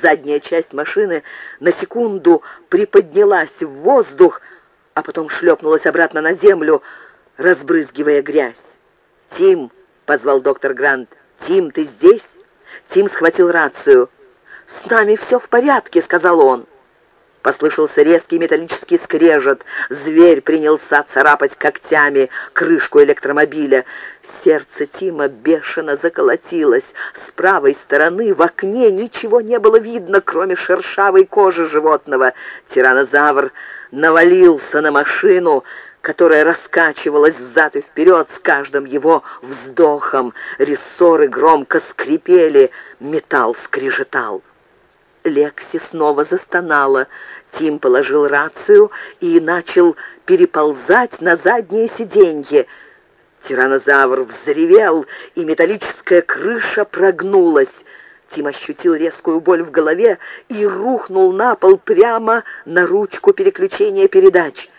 Задняя часть машины на секунду приподнялась в воздух, а потом шлепнулась обратно на землю, разбрызгивая грязь. «Тим!» — позвал доктор Грант. «Тим, ты здесь?» Тим схватил рацию. «С нами все в порядке», — сказал он. Послышался резкий металлический скрежет. Зверь принялся царапать когтями крышку электромобиля. Сердце Тима бешено заколотилось. С правой стороны в окне ничего не было видно, кроме шершавой кожи животного. Тиранозавр навалился на машину, которая раскачивалась взад и вперед с каждым его вздохом. Рессоры громко скрипели, металл скрежетал. Лекси снова застонала. Тим положил рацию и начал переползать на заднее сиденье. Тиранозавр взревел, и металлическая крыша прогнулась. Тим ощутил резкую боль в голове и рухнул на пол прямо на ручку переключения передач.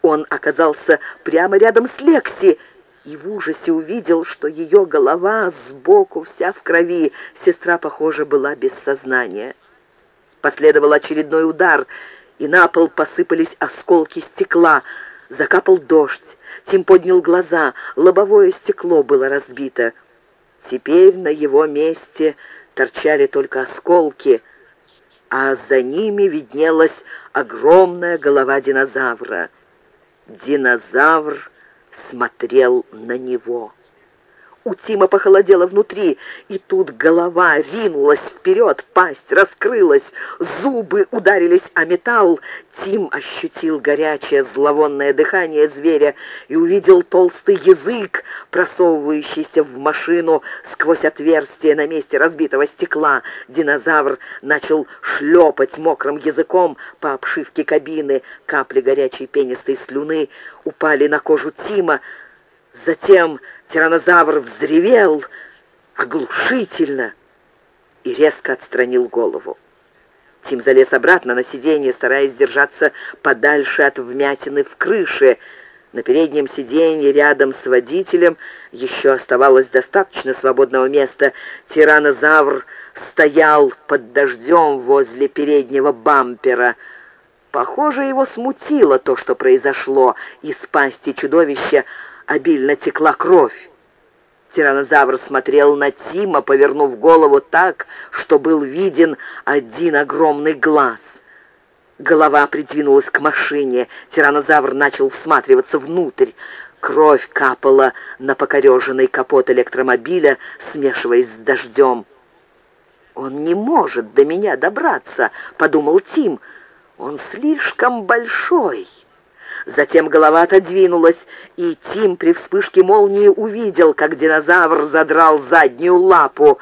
Он оказался прямо рядом с Лекси и в ужасе увидел, что ее голова сбоку вся в крови. Сестра, похоже, была без сознания. Последовал очередной удар, и на пол посыпались осколки стекла. Закапал дождь. Тим поднял глаза. Лобовое стекло было разбито. Теперь на его месте торчали только осколки, а за ними виднелась огромная голова динозавра. Динозавр смотрел на него. У Тима похолодело внутри, и тут голова ринулась вперед, пасть раскрылась, зубы ударились о металл. Тим ощутил горячее зловонное дыхание зверя и увидел толстый язык, просовывающийся в машину сквозь отверстие на месте разбитого стекла. Динозавр начал шлепать мокрым языком по обшивке кабины. Капли горячей пенистой слюны упали на кожу Тима. Затем Тиранозавр взревел оглушительно и резко отстранил голову. Тим залез обратно на сиденье, стараясь держаться подальше от вмятины в крыше. На переднем сиденье рядом с водителем еще оставалось достаточно свободного места. Тиранозавр стоял под дождем возле переднего бампера. Похоже, его смутило то, что произошло. Из пасти чудовища обильно текла кровь. Тиранозавр смотрел на Тима, повернув голову так, что был виден один огромный глаз. Голова придвинулась к машине. Тиранозавр начал всматриваться внутрь. Кровь капала на покореженный капот электромобиля, смешиваясь с дождем. «Он не может до меня добраться», — подумал Тим. «Он слишком большой». Затем голова отодвинулась, и Тим при вспышке молнии увидел, как динозавр задрал заднюю лапу.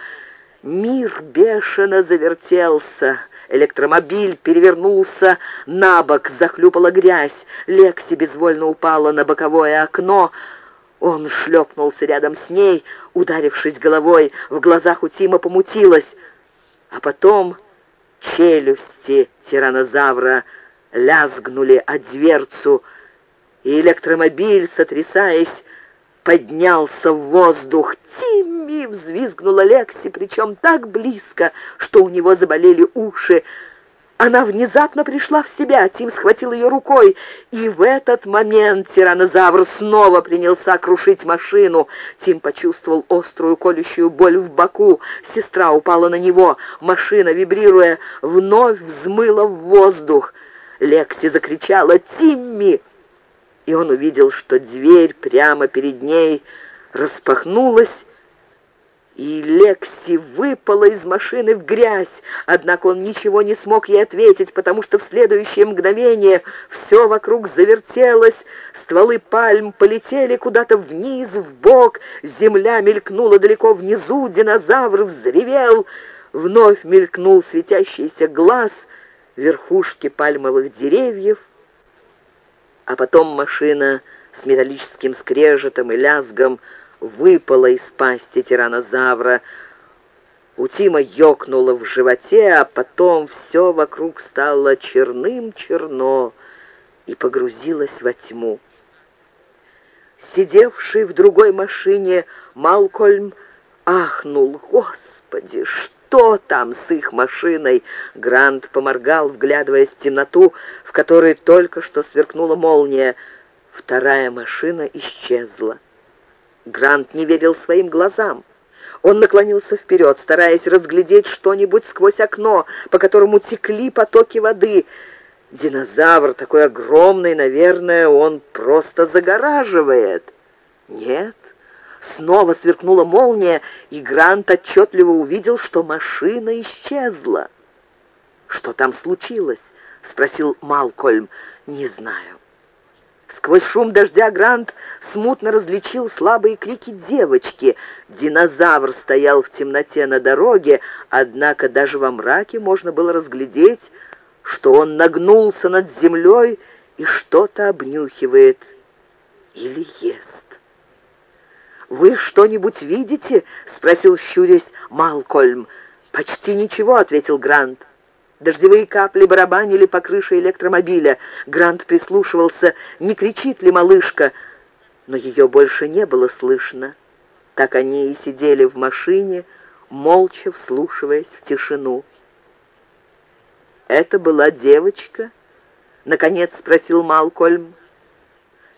Мир бешено завертелся. Электромобиль перевернулся на бок, захлюпала грязь. Лекси безвольно упала на боковое окно. Он шлепнулся рядом с ней, ударившись головой. В глазах у Тима помутилось. А потом челюсти тиранозавра лязгнули о дверцу, и электромобиль, сотрясаясь, поднялся в воздух. «Тимми!» — взвизгнула Лекси, причем так близко, что у него заболели уши. Она внезапно пришла в себя, Тим схватил ее рукой, и в этот момент тиранозавр снова принялся крушить машину. Тим почувствовал острую колющую боль в боку. Сестра упала на него. Машина, вибрируя, вновь взмыла в воздух. Лекси закричала «Тимми!» И он увидел, что дверь прямо перед ней распахнулась, и Лекси выпала из машины в грязь. Однако он ничего не смог ей ответить, потому что в следующее мгновение все вокруг завертелось, стволы пальм полетели куда-то вниз, в бок, земля мелькнула далеко внизу, динозавр взревел, вновь мелькнул светящийся глаз — верхушки пальмовых деревьев, а потом машина с металлическим скрежетом и лязгом выпала из пасти тиранозавра. У Тима ёкнуло в животе, а потом все вокруг стало черным-черно и погрузилось во тьму. Сидевший в другой машине Малкольм ахнул. «Господи, что?» Что там с их машиной?» Грант поморгал, вглядываясь в темноту, в которой только что сверкнула молния. Вторая машина исчезла. Грант не верил своим глазам. Он наклонился вперед, стараясь разглядеть что-нибудь сквозь окно, по которому текли потоки воды. Динозавр такой огромный, наверное, он просто загораживает. Нет, снова сверкнула молния, и Грант отчетливо увидел, что машина исчезла. «Что там случилось?» — спросил Малкольм. «Не знаю». Сквозь шум дождя Грант смутно различил слабые крики девочки. Динозавр стоял в темноте на дороге, однако даже во мраке можно было разглядеть, что он нагнулся над землей и что-то обнюхивает или ест. «Вы что-нибудь видите?» — спросил щурясь Малкольм. «Почти ничего», — ответил Грант. Дождевые капли барабанили по крыше электромобиля. Грант прислушивался, не кричит ли малышка, но ее больше не было слышно. Так они и сидели в машине, молча вслушиваясь в тишину. «Это была девочка?» — наконец спросил Малкольм.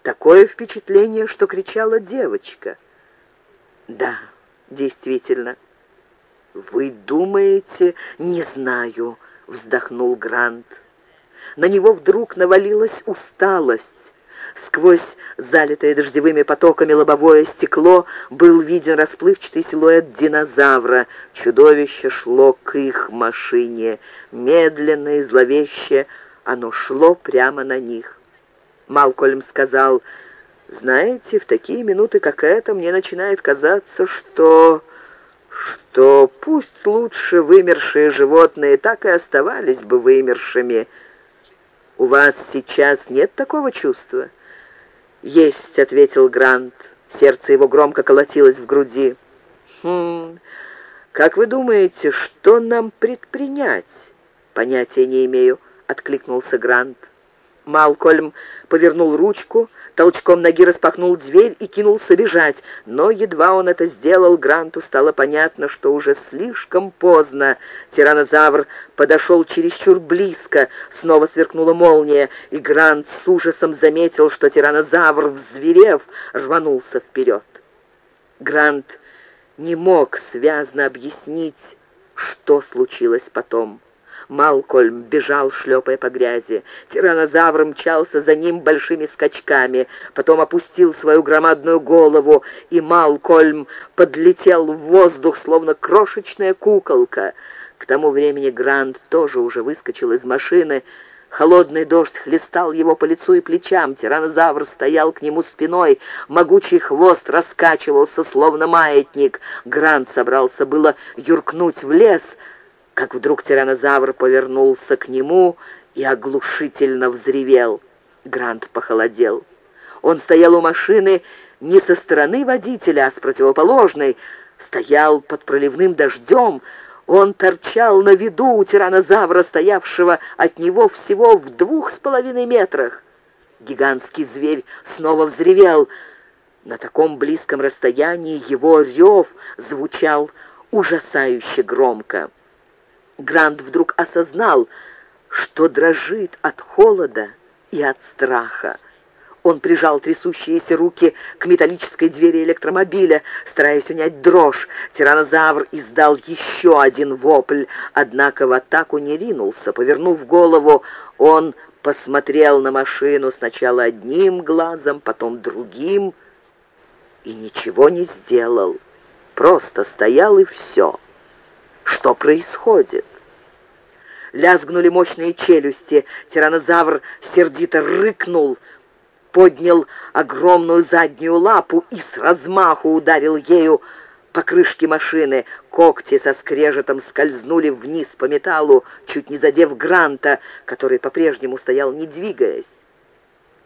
«Такое впечатление, что кричала девочка». «Да, действительно». «Вы думаете, не знаю», — вздохнул Грант. На него вдруг навалилась усталость. Сквозь залитое дождевыми потоками лобовое стекло был виден расплывчатый силуэт динозавра. Чудовище шло к их машине. Медленно и зловеще оно шло прямо на них. Малкольм сказал, «Знаете, в такие минуты, как эта, мне начинает казаться, что что пусть лучше вымершие животные так и оставались бы вымершими. У вас сейчас нет такого чувства? Есть, ответил Грант. Сердце его громко колотилось в груди. Хм. Как вы думаете, что нам предпринять? Понятия не имею, откликнулся Грант. Малкольм повернул ручку, толчком ноги распахнул дверь и кинулся бежать. Но едва он это сделал, Гранту стало понятно, что уже слишком поздно. Тиранозавр подошел чересчур близко, снова сверкнула молния, и Грант с ужасом заметил, что тиранозавр, взверев, рванулся вперед. Грант не мог связно объяснить, что случилось потом. Малкольм бежал, шлепая по грязи. Тиранозавр мчался за ним большими скачками, потом опустил свою громадную голову, и Малкольм подлетел в воздух, словно крошечная куколка. К тому времени Грант тоже уже выскочил из машины, Холодный дождь хлестал его по лицу и плечам. Тиранозавр стоял к нему спиной. Могучий хвост раскачивался, словно маятник. Грант собрался было юркнуть в лес, как вдруг тиранозавр повернулся к нему и оглушительно взревел. Грант похолодел. Он стоял у машины не со стороны водителя, а с противоположной, стоял под проливным дождем. Он торчал на виду у тиранозавра, стоявшего от него всего в двух с половиной метрах. Гигантский зверь снова взревел. На таком близком расстоянии его рев звучал ужасающе громко. Грант вдруг осознал, что дрожит от холода и от страха. Он прижал трясущиеся руки к металлической двери электромобиля, стараясь унять дрожь. Тиранозавр издал еще один вопль, однако в атаку не ринулся. Повернув голову, он посмотрел на машину сначала одним глазом, потом другим и ничего не сделал. Просто стоял и все. Что происходит? Лязгнули мощные челюсти. Тиранозавр сердито рыкнул, поднял огромную заднюю лапу и с размаху ударил ею по крышке машины. Когти со скрежетом скользнули вниз по металлу, чуть не задев Гранта, который по-прежнему стоял, не двигаясь.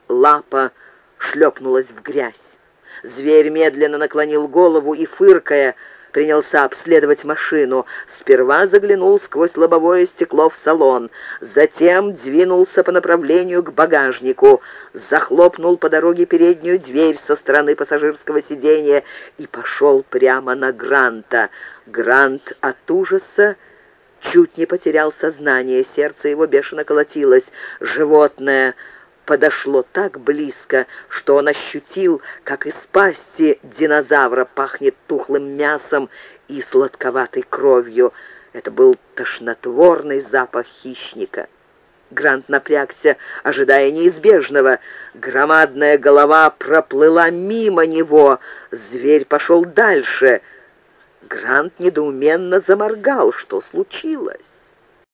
Лапа шлепнулась в грязь. Зверь медленно наклонил голову и, фыркая, принялся обследовать машину. Сперва заглянул сквозь лобовое стекло в салон, затем двинулся по направлению к багажнику, захлопнул по дороге переднюю дверь со стороны пассажирского сиденья и пошел прямо на Гранта. Грант от ужаса чуть не потерял сознание, сердце его бешено колотилось. Животное подошло так близко, что он ощутил, как из пасти динозавра пахнет тухлым мясом и сладковатой кровью. Это был тошнотворный запах хищника. Грант напрягся, ожидая неизбежного. Громадная голова проплыла мимо него. Зверь пошел дальше — Грант недоуменно заморгал. Что случилось?